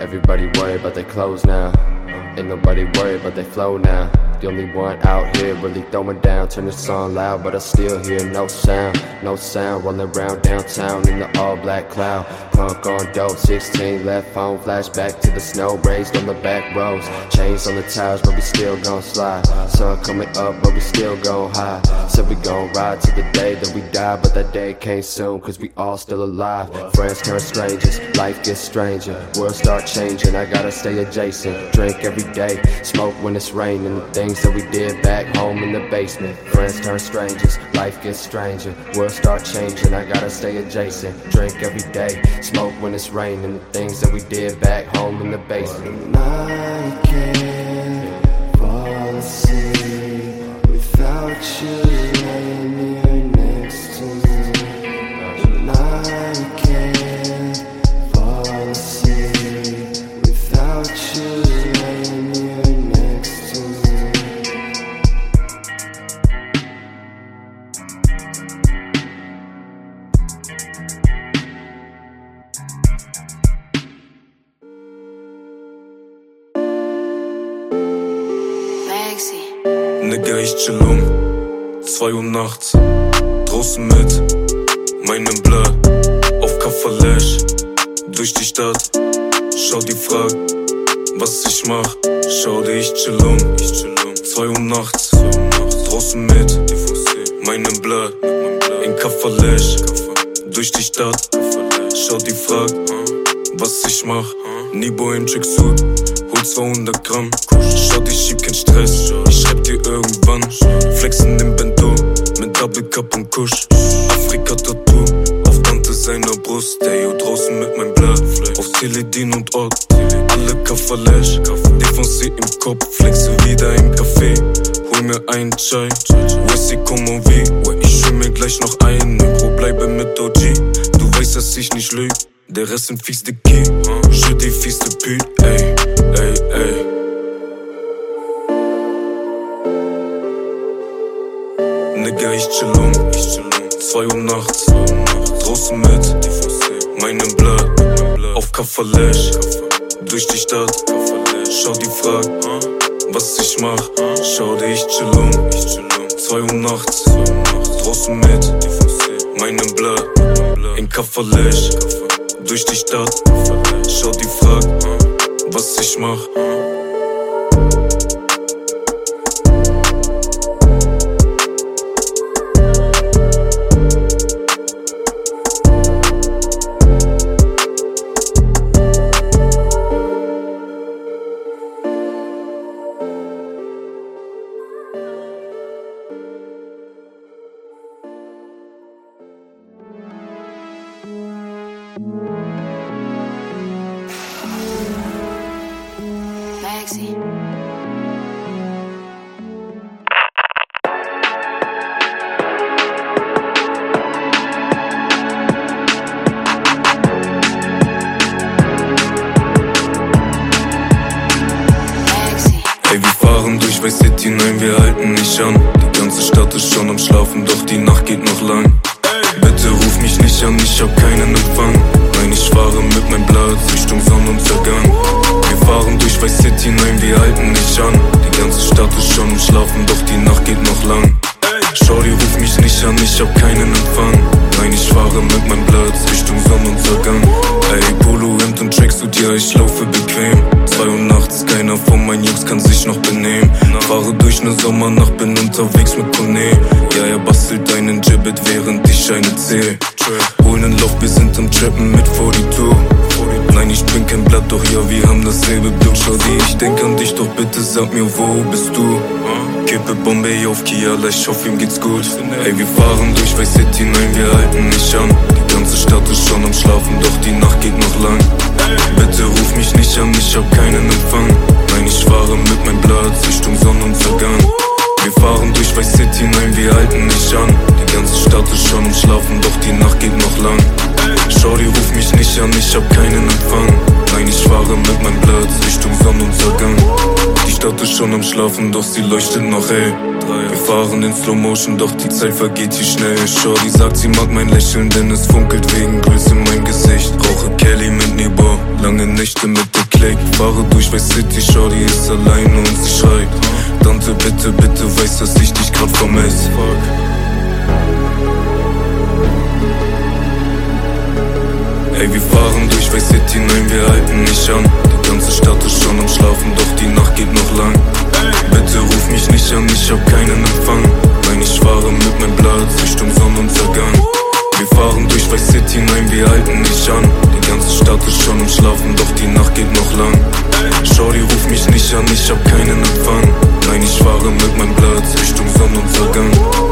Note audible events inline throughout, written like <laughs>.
Everybody worried about their clothes now. Ain't nobody worried about their flow now. The only one out here really throwing down. Turn the song loud, but I still hear no sound. No sound rolling around downtown in the all black cloud. Punk on dope, 16 left phone, flashback to the snow, raised on the back roads. Chains on the tires, but we still gon' slide. Sun coming up, but we still gon' high. Said we gon' ride to the day that we die, but that day came soon, cause we all still alive. Friends turn strangers, life gets stranger. World start changing, I gotta stay adjacent. Drink every day, smoke when it's raining. The things that we did back home in the basement. Friends turn strangers, life gets stranger. World start changing, I gotta stay adjacent. Drink every day, smoke when it's raining. The things that we did back home in the basement. I can't fall asleep without you nachts Draußen mit meinem Blood Auf Kafferlash Durch die Stadt. Schau die frag Was ich mach. Schau dir, ich chill um. 2 Uhr nachts Draußen mit meinem Blood In Kafferlash Durch die Stadt. Schau die frag Was ich mach. Nibo in Tracksuit Hol 200 Gramm. Schau, ich schieb kein Stress. Ich schreib dir irgendwann Cup und Kusch Afrika Tattoo Auf Tante seiner Brust. Ey, draußen mit meinem Blatt Auf Teledin und Ort Alle Kafferlash Défoncé im Kopf Flexe wieder im Café. Hol mir einen Chai. Wessi, comment wie. Ouais, ich schwimm mir gleich noch ein Bro, bleibe mit OG Du weißt, dass ich nicht lüg. Der Rest sind fils de qui Je dis fils de Ey, ey, Nigga, ich chill um. 2 Uhr nachts. Draußen mit meinem Blood Auf Kafferlash Durch die Stadt. Schau die frag Was ich mach. Schau dir, ich chill um. 2 Uhr nachts. Draußen mit meinem Blood In Kafferlash Durch die Stadt. Schau die frag Was ich mach Maxi. Maxi. Ey, wir fahren durch Vice City, nein, wir halten nicht an. Die ganze Stadt ist schon am Schlafen, doch die Nacht geht noch lang. Bitte ruf mich nicht an, ich hab keinen Empfang. Nein, ich durch Vice City, nein, wir halten nicht an. Die ganze Stadt ist schon am Schlafen, doch die Nacht geht noch lang. Shorty, ruf mich nicht an, ich hab keinen Empfang. Nein, ich fahre mit meinem Blatt Richtung Sonnenuntergang. Ey, Polo, Hemd und Tracksuit, ja, ich laufe bequem. Zwei Uhr nachts, keiner von meinen Jungs kann sich noch benehmen. Fahre durch ne Sommernacht, bin unterwegs mit Kone. Ja, er bastelt einen Gibbet, während ich eine zähl. Holen ein Loch, wir sind am Trappen mit 42. Nein, ich bin kein Blatt, doch ja, wir haben dasselbe Blut. Schau ich denk an dich, doch bitte sag mir, wo bist du? Kippe Bombay auf Kiala, ich hoffe, ihm geht's gut. Ey, wir fahren durch Vice City, nein, wir halten nicht an. Die ganze Stadt ist schon am Schlafen, doch die Nacht geht noch lang. Bitte ruf mich nicht an, ich hab keinen Empfang. Nein, ich fahre mit meinem Blatt Richtung Sonnenuntergang. Wir fahren durch Vice City, nein, wir halten nicht an. Die ganze Stadt ist schon am Schlafen, doch die Nacht geht noch lang. Shorty, ruf mich nicht an, ich hab keinen schon am Schlafen, doch sie leuchtet noch hell. Wir fahren in Slow Motion, doch die Zeit vergeht hier schnell. Shorty sagt, sie mag mein Lächeln, denn es funkelt wegen Größe in mein Gesicht. Rauche Kelly mit Nebo, lange Nächte mit Tequila. schlägt. Fahre durch Weiß City, Shorty ist alleine und sie schreit. Tante, bitte, bitte, weiß, dass ich dich grad vermisse. Ey, wir fahren durch Weiß City, nein, wir halten nicht an. Die ganze Stadt ist schon am Schlafen, doch die Nacht geht noch lang. Bitte ruf mich nicht an, ich hab keinen Empfang. Nein, ich fahre mit meinem Blatt Richtung Sonnenuntergang. Wir fahren durch Weiß City, nein, wir halten nicht an. Die ganze Stadt ist schon am Schlafen, doch die Nacht geht noch lang. Shorty, ruf mich nicht an, ich hab keinen Empfang. Nein, ich fahre mit meinem Blatt Richtung Sonnenuntergang.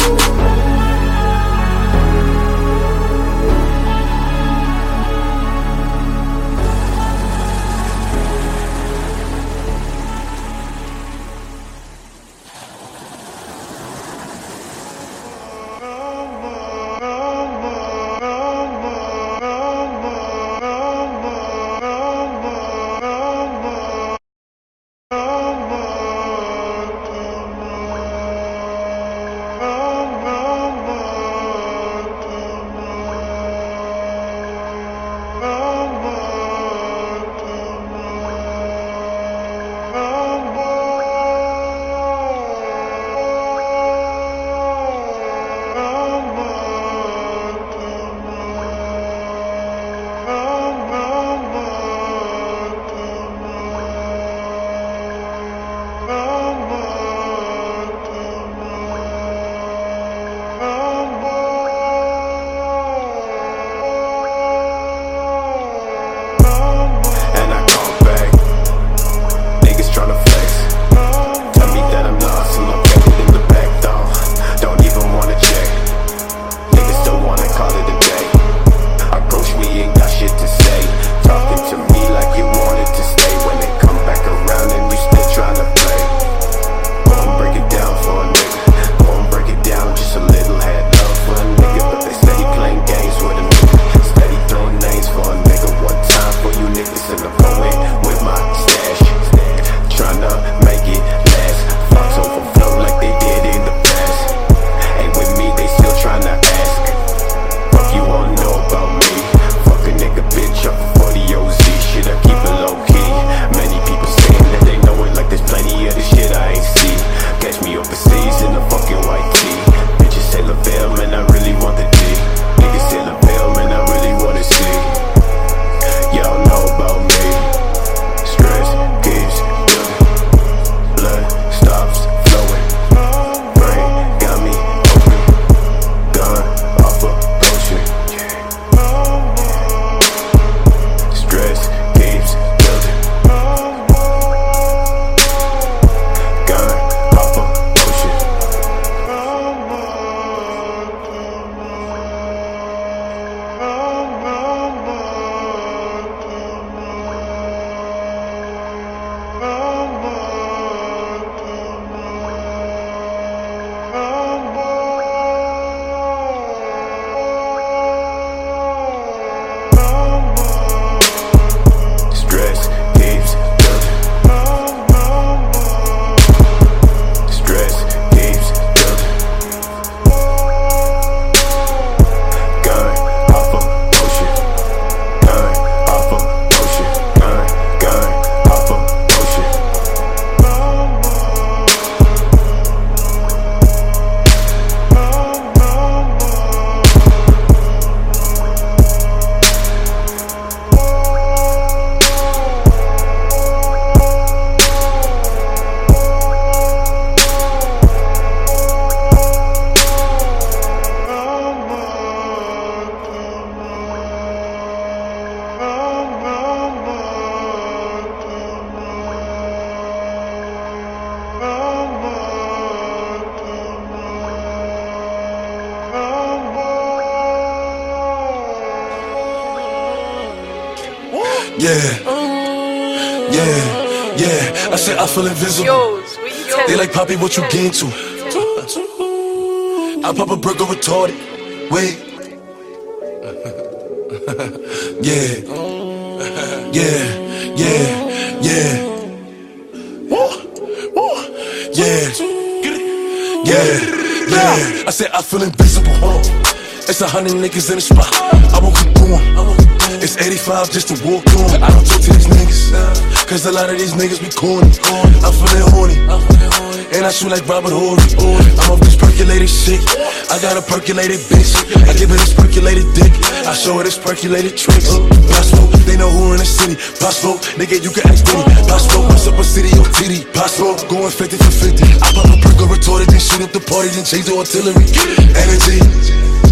Yeah. Yeah. Yeah. I said I feel invisible. Yours, what you tell They like Poppy, what you get into? I pop a burger retarded. Wait. <laughs> yeah. Yeah. Yeah. Yeah. Woo. Woo. Yeah. Yeah. Yeah. I said I feel invisible. It's a hundred niggas in the spot. I won't keep going. It's 85 just to walk on. I don't talk to these niggas. Cause a lot of these niggas be corny. I'm feeling horny. And I shoot like Robert Horry. I'm off this percolated shit. I got a percolated bitch. I give her this percolated dick. I show her this percolated tricks. Possible, they know who in the city. Possible, nigga, you can ask Diddy. Possible, what's up a city or titty? Possible, going 50 for 50. I pop a perk or retorted, then shoot up the party, then change the artillery. Energy.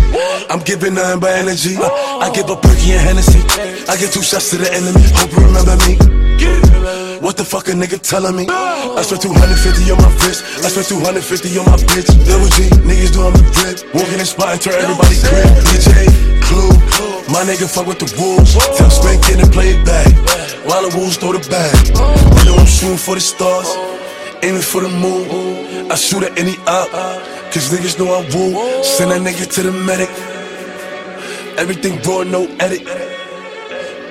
I'm giving nothing but energy. Oh. I give a perky and Hennessy. I give two shots to the enemy. Hope you remember me. What the fuck a nigga telling me? I spent 250 on my wrist. I spent 250 on my bitch. Double G, niggas doing the drip. Walking in spot and turn everybody grip. DJ, Clue, my nigga fuck with the wolves. Tell Spank in and play it back. While the wolves throw the bag. You know I'm shooting for the stars, aiming for the moon. I shoot at any op, cause niggas know I'm woo. Send that nigga to the medic. Everything raw, no edit.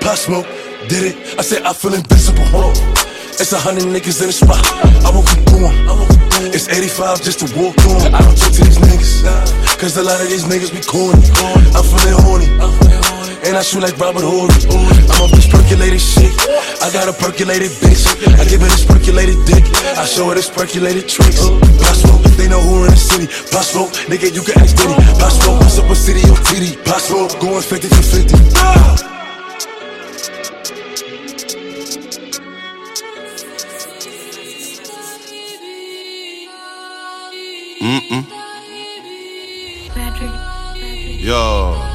Pop smoke, did it. I said I feel invincible. It's a hundred niggas in the spot. I won't keep going. It's 85 just to walk on. I don't talk to these niggas. Cause a lot of these niggas be corny. I'm feeling horny. And I shoot like Robert Horry. I'm off this percolated shit. I got a percolated bitch. I give her this percolated dick. I show her this percolated tricks. Possible, they know who in the city. Possible, nigga, you can ask Diddy. Possible, what's up a city or titty? Possible, going 50 for 50. Yo.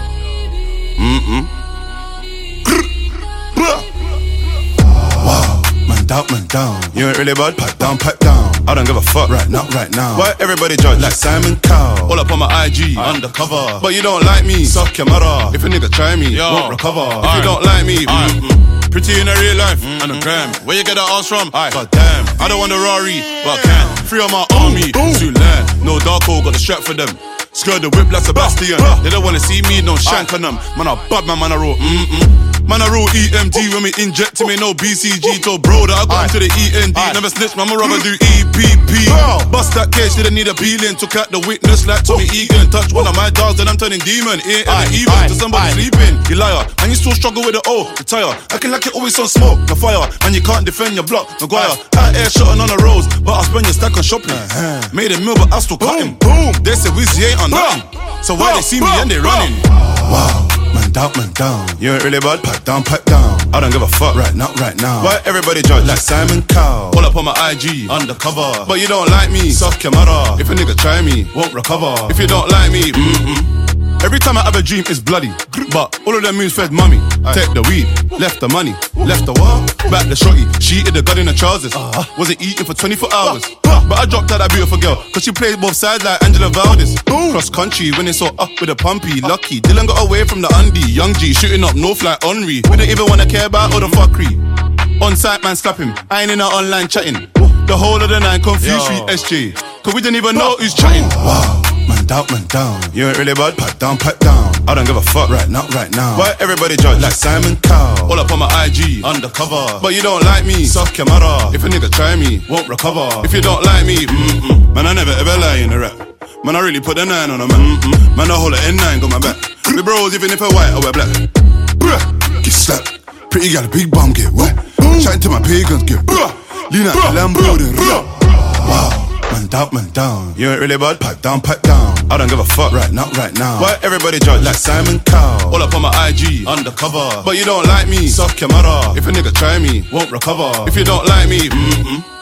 Wow, man down, man down. You ain't really bad? Pipe down, pipe down. I don't give a fuck. Right now, right now. Why everybody judge? Like Simon Cowell. All up on my IG, undercover. But you don't like me, suck your mother. If a nigga try me, Yo. won't recover. If you don't like me, Aye. mm-mm. Pretty in a real life and a gram. Where you get that ass from? God damn. I don't want a Rari, but I can. Free on my army, too land. No Darko, got the strap for them. Skirt the whip like Sebastian. They don't wanna see me, no shank on them. Man, I bad man, man, I roll. Mm-mm. Man, I roll EMD when we inject me, no BCG. Told bro that I got into the END. Never snitch, man, my rubber do EPP. Bust that case, didn't need a peeling. Took out the witness like Tommy Egan. Touch one of my dogs, then I'm turning demon. Ain't ever even to somebody sleeping. You liar, and you still struggle with the O. Retire, acting like it always on smoke. The fire, and you can't defend your block. Maguire, out here shotting on the roads, but I spend your stack on shopping. Made a meal, but I still cut him. Boom, they say Wizzy ain't on nothing. So why they see me and they running? Wow, man down, man down. You ain't really bad? Pipe down, pipe down. I don't give a fuck. Right now, right now. Why everybody judge? Like Simon Cowell. Pull up on my IG, undercover. But you don't like me, suck your mother. If a nigga try me, won't recover. If you don't like me, mm-mm. Every time I have a dream, it's bloody. But all of them moves fed mummy. Take the weed, left the money, left the what? Back the shorty. She eated the gun in the trousers. Wasn't eating for 24 hours. But I dropped out that beautiful girl, cause she played both sides like Angela Valdes. Cross country, when they saw up with a pumpy. Lucky, Dylan got away from the undie. Young G shooting up north like Henry. We don't even wanna care about all the fuckery. On site, man, slap him. I ain't in our online chatting. The whole of the nine confused with SJ. Cause we didn't even know who's chatting. Wow, down, man down. You ain't really bad? Pipe down, pipe down. I don't give a fuck. Right now, right now. Why everybody judge? Like Simon Cowell. All up on my IG, undercover. But you don't like me, suck your mother. If a nigga try me, won't recover. If you don't like me, mm-mm. Man, I never ever lie in the rap. Man, I really put a nine on a man. Mm-mm. Man, I hold a N9, got my back. We bros, even if I white, I wear black. Bruh, get slapped. Pretty gal, big bum get wet. Chatting to my pagans get bruh. Lean out the Lambo then. Wow, man down, man down. You ain't really bad? Pipe down, pipe down. I don't give a fuck. Right now, right now. Why everybody judge? Like Simon Cowell. All up on my IG, undercover. But you don't like me, suck your mother. If a nigga try me, won't recover. If you don't like me, mm-mm.